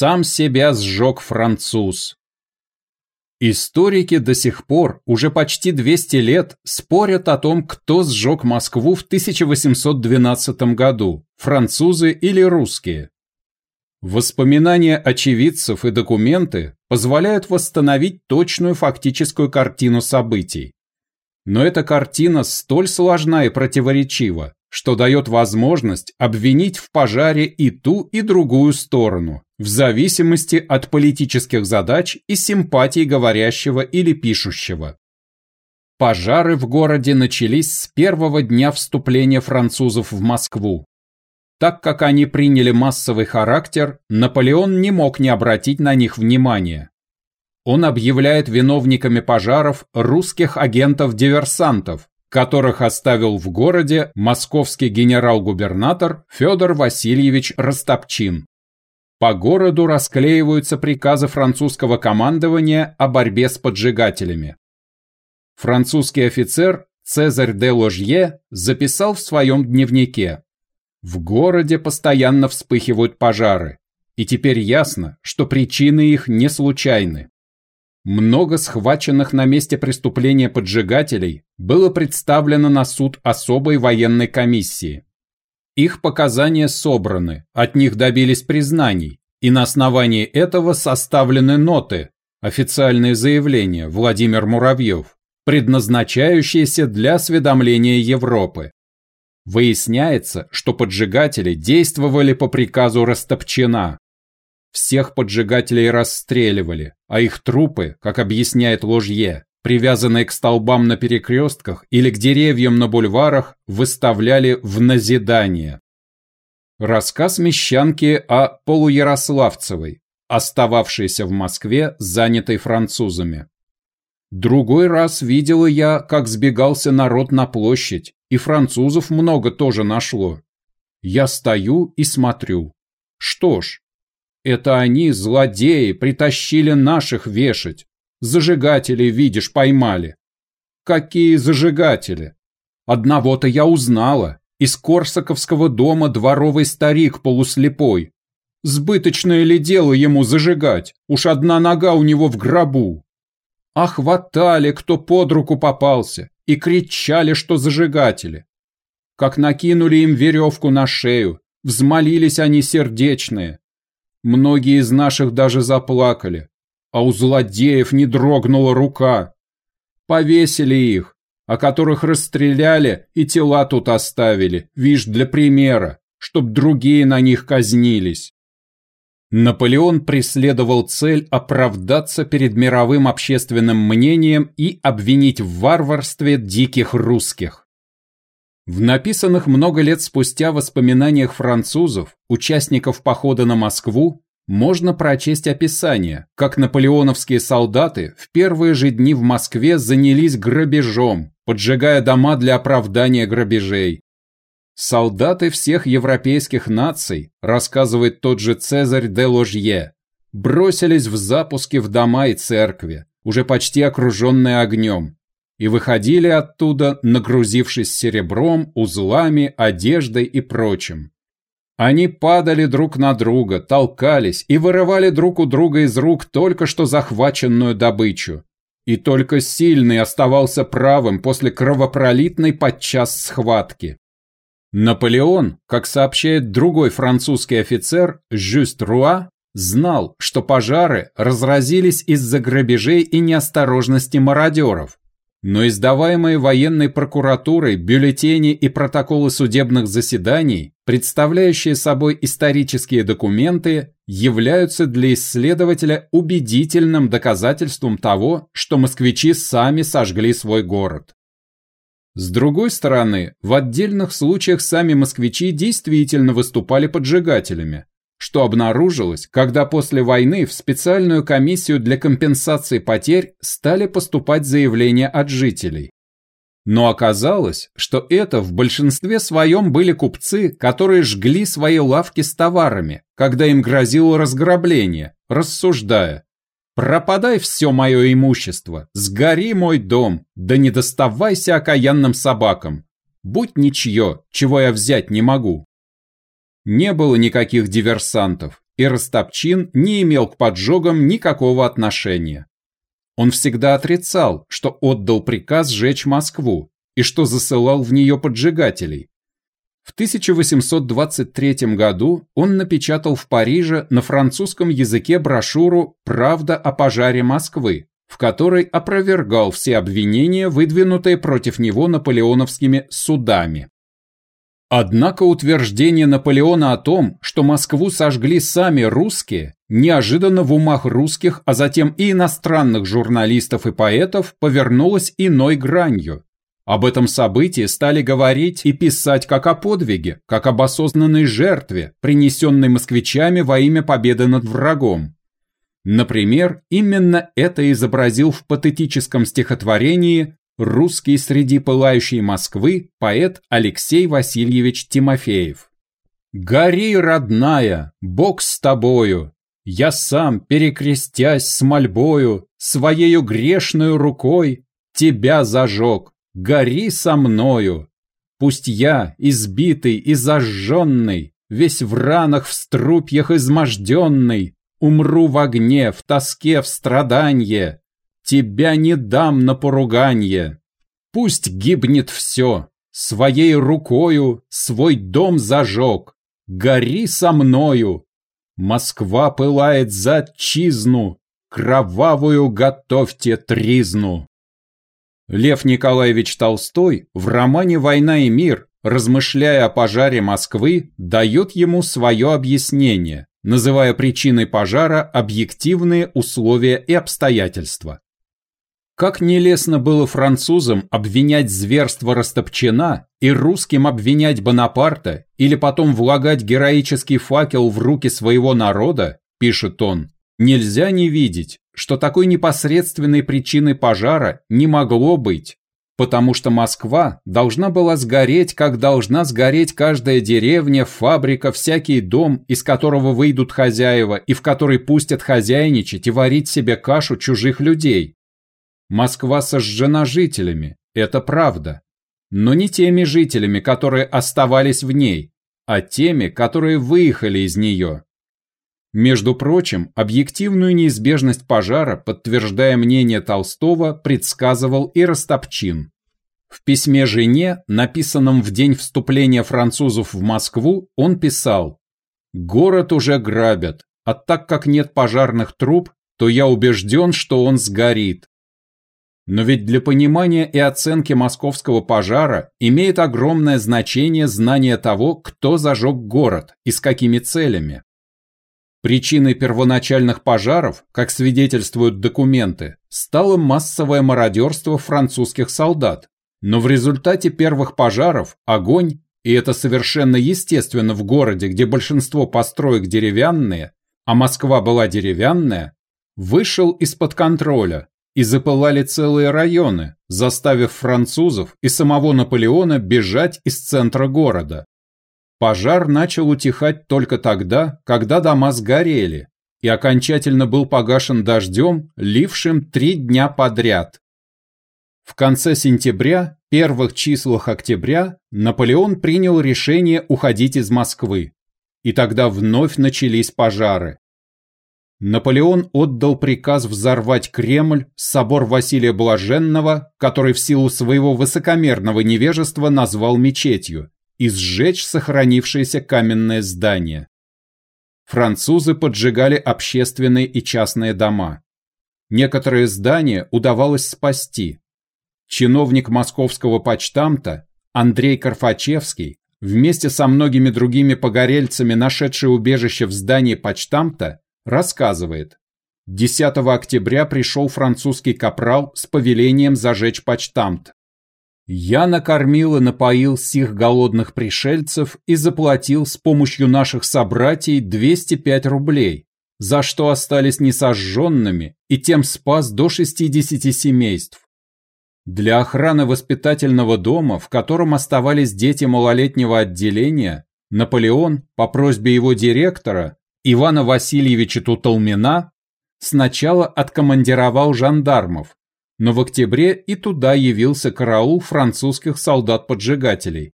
сам себя сжег француз. Историки до сих пор, уже почти 200 лет, спорят о том, кто сжег Москву в 1812 году, французы или русские. Воспоминания очевидцев и документы позволяют восстановить точную фактическую картину событий. Но эта картина столь сложна и противоречива, что дает возможность обвинить в пожаре и ту, и другую сторону, в зависимости от политических задач и симпатий говорящего или пишущего. Пожары в городе начались с первого дня вступления французов в Москву. Так как они приняли массовый характер, Наполеон не мог не обратить на них внимания. Он объявляет виновниками пожаров русских агентов-диверсантов, которых оставил в городе московский генерал-губернатор Федор Васильевич Растопчин. По городу расклеиваются приказы французского командования о борьбе с поджигателями. Французский офицер Цезарь де Ложье записал в своем дневнике «В городе постоянно вспыхивают пожары, и теперь ясно, что причины их не случайны. Много схваченных на месте преступления поджигателей было представлено на суд особой военной комиссии. Их показания собраны, от них добились признаний, и на основании этого составлены ноты, официальные заявления Владимир Муравьев, предназначающиеся для осведомления Европы. Выясняется, что поджигатели действовали по приказу Растопчина. Всех поджигателей расстреливали, а их трупы, как объясняет Ложье, привязанные к столбам на перекрестках или к деревьям на бульварах, выставляли в назидание. Рассказ Мещанки о полуярославцевой, остававшейся в Москве, занятой французами. Другой раз видела я, как сбегался народ на площадь, и французов много тоже нашло. Я стою и смотрю. Что ж, это они, злодеи, притащили наших вешать. Зажигатели, видишь, поймали. Какие зажигатели? Одного-то я узнала. Из Корсаковского дома дворовый старик полуслепой. Сбыточное ли дело ему зажигать? Уж одна нога у него в гробу. А хватали, кто под руку попался, и кричали, что зажигатели. Как накинули им веревку на шею, взмолились они сердечные. Многие из наших даже заплакали а у злодеев не дрогнула рука. Повесили их, а которых расстреляли и тела тут оставили, вишь, для примера, чтоб другие на них казнились. Наполеон преследовал цель оправдаться перед мировым общественным мнением и обвинить в варварстве диких русских. В написанных много лет спустя воспоминаниях французов, участников похода на Москву, можно прочесть описание, как наполеоновские солдаты в первые же дни в Москве занялись грабежом, поджигая дома для оправдания грабежей. Солдаты всех европейских наций, рассказывает тот же Цезарь де Ложье, бросились в запуски в дома и церкви, уже почти окруженные огнем, и выходили оттуда, нагрузившись серебром, узлами, одеждой и прочим. Они падали друг на друга, толкались и вырывали друг у друга из рук только что захваченную добычу. И только сильный оставался правым после кровопролитной подчас схватки. Наполеон, как сообщает другой французский офицер, Жюст Руа, знал, что пожары разразились из-за грабежей и неосторожности мародеров, но издаваемые военной прокуратурой бюллетени и протоколы судебных заседаний, представляющие собой исторические документы, являются для исследователя убедительным доказательством того, что москвичи сами сожгли свой город. С другой стороны, в отдельных случаях сами москвичи действительно выступали поджигателями, что обнаружилось, когда после войны в специальную комиссию для компенсации потерь стали поступать заявления от жителей. Но оказалось, что это в большинстве своем были купцы, которые жгли свои лавки с товарами, когда им грозило разграбление, рассуждая «Пропадай все мое имущество, сгори мой дом, да не доставайся окаянным собакам, будь ничье, чего я взять не могу». Не было никаких диверсантов, и Растопчин не имел к поджогам никакого отношения. Он всегда отрицал, что отдал приказ сжечь Москву и что засылал в нее поджигателей. В 1823 году он напечатал в Париже на французском языке брошюру «Правда о пожаре Москвы», в которой опровергал все обвинения, выдвинутые против него наполеоновскими судами. Однако утверждение Наполеона о том, что Москву сожгли сами русские, неожиданно в умах русских, а затем и иностранных журналистов и поэтов повернулось иной гранью. Об этом событии стали говорить и писать как о подвиге, как об осознанной жертве, принесенной москвичами во имя победы над врагом. Например, именно это изобразил в патетическом стихотворении русский среди пылающей Москвы поэт Алексей Васильевич Тимофеев. «Гори, родная, Бог с тобою, я сам, перекрестясь с мольбою, своею грешную рукой, тебя зажег, гори со мною. Пусть я, избитый и зажженный, весь в ранах, в струпьях изможденный, умру в огне, в тоске, в страданье, тебя не дам на поруганье. Пусть гибнет все, своей рукою свой дом зажег, гори со мною. Москва пылает за отчизну, кровавую готовьте тризну. Лев Николаевич Толстой в романе «Война и мир», размышляя о пожаре Москвы, дает ему свое объяснение, называя причиной пожара объективные условия и обстоятельства. Как нелестно было французам обвинять зверство Растопчина и русским обвинять Бонапарта или потом влагать героический факел в руки своего народа, пишет он, нельзя не видеть, что такой непосредственной причиной пожара не могло быть, потому что Москва должна была сгореть, как должна сгореть каждая деревня, фабрика, всякий дом, из которого выйдут хозяева и в который пустят хозяйничать и варить себе кашу чужих людей. Москва сожжена жителями, это правда, но не теми жителями, которые оставались в ней, а теми, которые выехали из нее. Между прочим, объективную неизбежность пожара, подтверждая мнение Толстого, предсказывал и Растопчин. В письме жене, написанном в день вступления французов в Москву, он писал «Город уже грабят, а так как нет пожарных труб, то я убежден, что он сгорит. Но ведь для понимания и оценки московского пожара имеет огромное значение знание того, кто зажег город и с какими целями. Причиной первоначальных пожаров, как свидетельствуют документы, стало массовое мародерство французских солдат. Но в результате первых пожаров огонь, и это совершенно естественно в городе, где большинство построек деревянные, а Москва была деревянная, вышел из-под контроля, и запылали целые районы, заставив французов и самого Наполеона бежать из центра города. Пожар начал утихать только тогда, когда дома сгорели, и окончательно был погашен дождем, лившим три дня подряд. В конце сентября, первых числах октября, Наполеон принял решение уходить из Москвы, и тогда вновь начались пожары. Наполеон отдал приказ взорвать Кремль, собор Василия Блаженного, который в силу своего высокомерного невежества назвал мечетью, и сжечь сохранившееся каменное здание. Французы поджигали общественные и частные дома. Некоторые здания удавалось спасти. Чиновник московского почтамта Андрей Карфачевский вместе со многими другими погорельцами, нашедший убежище в здании почтамта, рассказывает. 10 октября пришел французский капрал с повелением зажечь почтамт. Я накормил и напоил сих голодных пришельцев и заплатил с помощью наших собратьей 205 рублей, за что остались несожженными и тем спас до 60 семейств. Для охраны воспитательного дома, в котором оставались дети малолетнего отделения, Наполеон, по просьбе его директора, Ивана Васильевича Туталмина сначала откомандировал жандармов, но в октябре и туда явился караул французских солдат-поджигателей.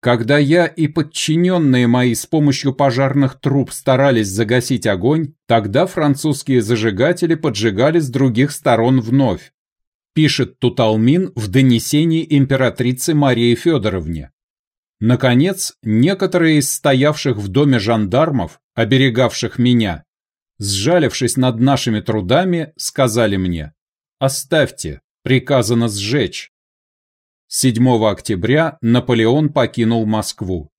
Когда я и подчиненные мои с помощью пожарных труб старались загасить огонь, тогда французские зажигатели поджигали с других сторон вновь. Пишет Туталмин в донесении императрицы Марии Федоровне. Наконец, некоторые из стоявших в доме жандармов, оберегавших меня, сжалившись над нашими трудами, сказали мне «Оставьте, приказано сжечь». 7 октября Наполеон покинул Москву.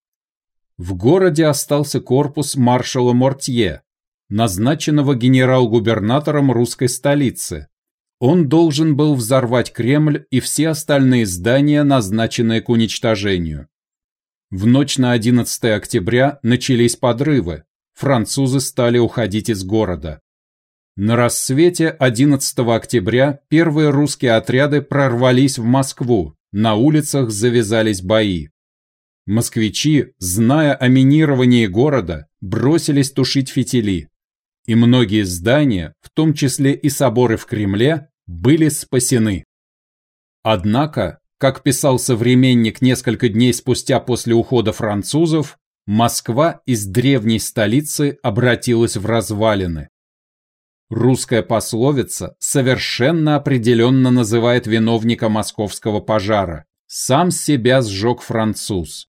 В городе остался корпус маршала Мортье, назначенного генерал-губернатором русской столицы. Он должен был взорвать Кремль и все остальные здания, назначенные к уничтожению. В ночь на 11 октября начались подрывы, французы стали уходить из города. На рассвете 11 октября первые русские отряды прорвались в Москву, на улицах завязались бои. Москвичи, зная о минировании города, бросились тушить фитили. И многие здания, в том числе и соборы в Кремле, были спасены. Однако, как писал современник несколько дней спустя после ухода французов, Москва из древней столицы обратилась в развалины. Русская пословица совершенно определенно называет виновника московского пожара. Сам себя сжег француз.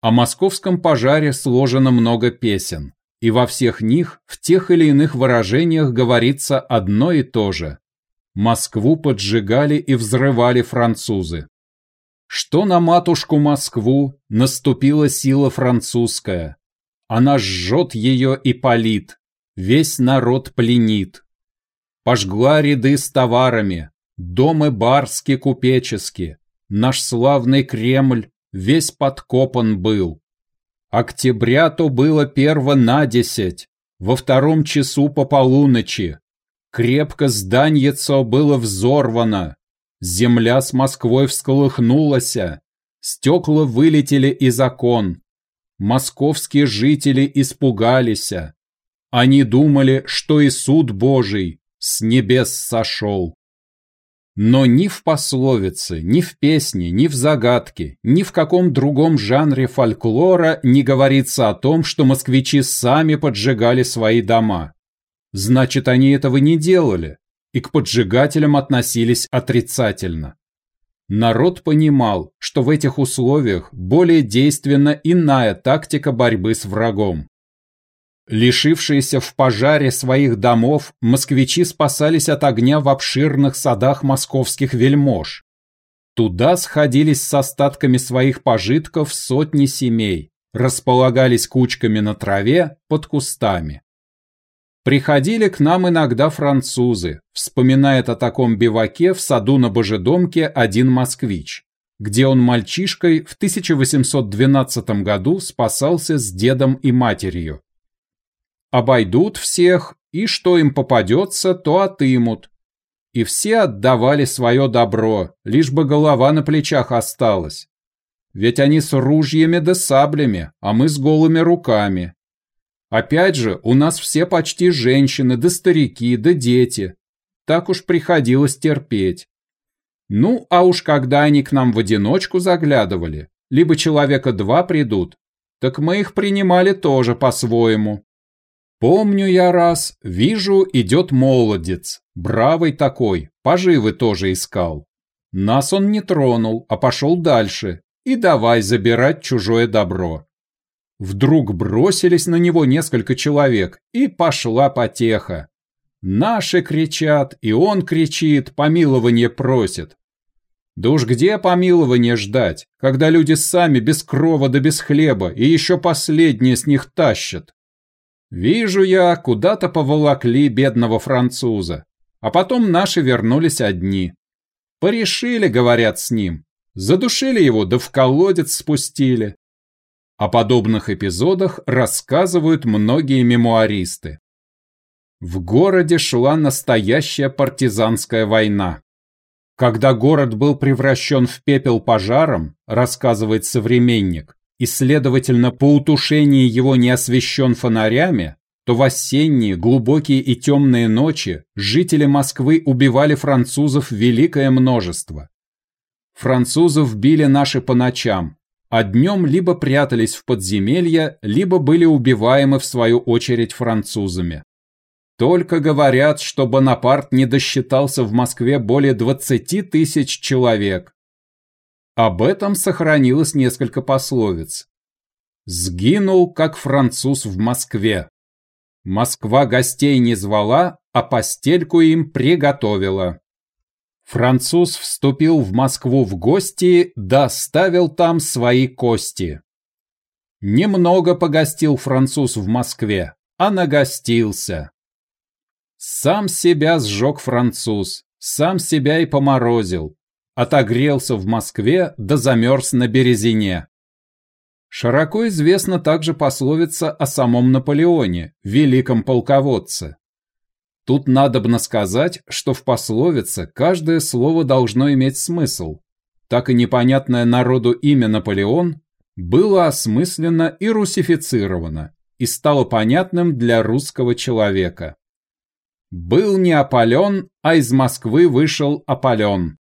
О московском пожаре сложено много песен, и во всех них в тех или иных выражениях говорится одно и то же. Москву поджигали и взрывали французы. Что на матушку Москву наступила сила французская. Она жжет ее и палит, весь народ пленит. Пожгла ряды с товарами, домы барски купечески, наш славный Кремль весь подкопан был. Октября то было перво на десять, во втором часу по полуночи. Крепко зданьецо было взорвано, земля с Москвой всколыхнулася, стекла вылетели из окон. Московские жители испугались, они думали, что и суд Божий с небес сошел. Но ни в пословице, ни в песне, ни в загадке, ни в каком другом жанре фольклора не говорится о том, что москвичи сами поджигали свои дома. Значит, они этого не делали, и к поджигателям относились отрицательно. Народ понимал, что в этих условиях более действенна иная тактика борьбы с врагом. Лишившиеся в пожаре своих домов, москвичи спасались от огня в обширных садах московских вельмож. Туда сходились с остатками своих пожитков сотни семей, располагались кучками на траве под кустами. Приходили к нам иногда французы, вспоминает о таком биваке в саду на Божедомке один москвич, где он мальчишкой в 1812 году спасался с дедом и матерью обойдут всех, и что им попадется, то отымут. И все отдавали свое добро, лишь бы голова на плечах осталась. Ведь они с ружьями да саблями, а мы с голыми руками. Опять же, у нас все почти женщины, да старики, да дети. Так уж приходилось терпеть. Ну, а уж когда они к нам в одиночку заглядывали, либо человека два придут, так мы их принимали тоже по-своему. Помню я раз, вижу, идет молодец, бравый такой, поживы тоже искал. Нас он не тронул, а пошел дальше, и давай забирать чужое добро. Вдруг бросились на него несколько человек, и пошла потеха. Наши кричат, и он кричит, помилование просит. Да уж где помилование ждать, когда люди сами без крова да без хлеба, и еще последнее с них тащат? Вижу я, куда-то поволокли бедного француза, а потом наши вернулись одни. Порешили, говорят с ним, задушили его, да в колодец спустили. О подобных эпизодах рассказывают многие мемуаристы. В городе шла настоящая партизанская война. Когда город был превращен в пепел пожаром, рассказывает современник, и, следовательно, по утушении его не освещен фонарями, то в осенние, глубокие и темные ночи жители Москвы убивали французов великое множество. Французов били наши по ночам, а днем либо прятались в подземелья, либо были убиваемы в свою очередь французами. Только говорят, что Бонапарт не досчитался в Москве более 20 тысяч человек. Об этом сохранилось несколько пословиц. «Сгинул, как француз в Москве». Москва гостей не звала, а постельку им приготовила. Француз вступил в Москву в гости, да оставил там свои кости. Немного погостил француз в Москве, а нагостился. Сам себя сжег француз, сам себя и поморозил. Отогрелся в Москве, да замерз на Березине. Широко известна также пословица о самом Наполеоне, великом полководце. Тут надобно сказать, что в пословице каждое слово должно иметь смысл. Так и непонятное народу имя Наполеон было осмысленно и русифицировано и стало понятным для русского человека. Был не Аполлон, а из Москвы вышел Аполлон.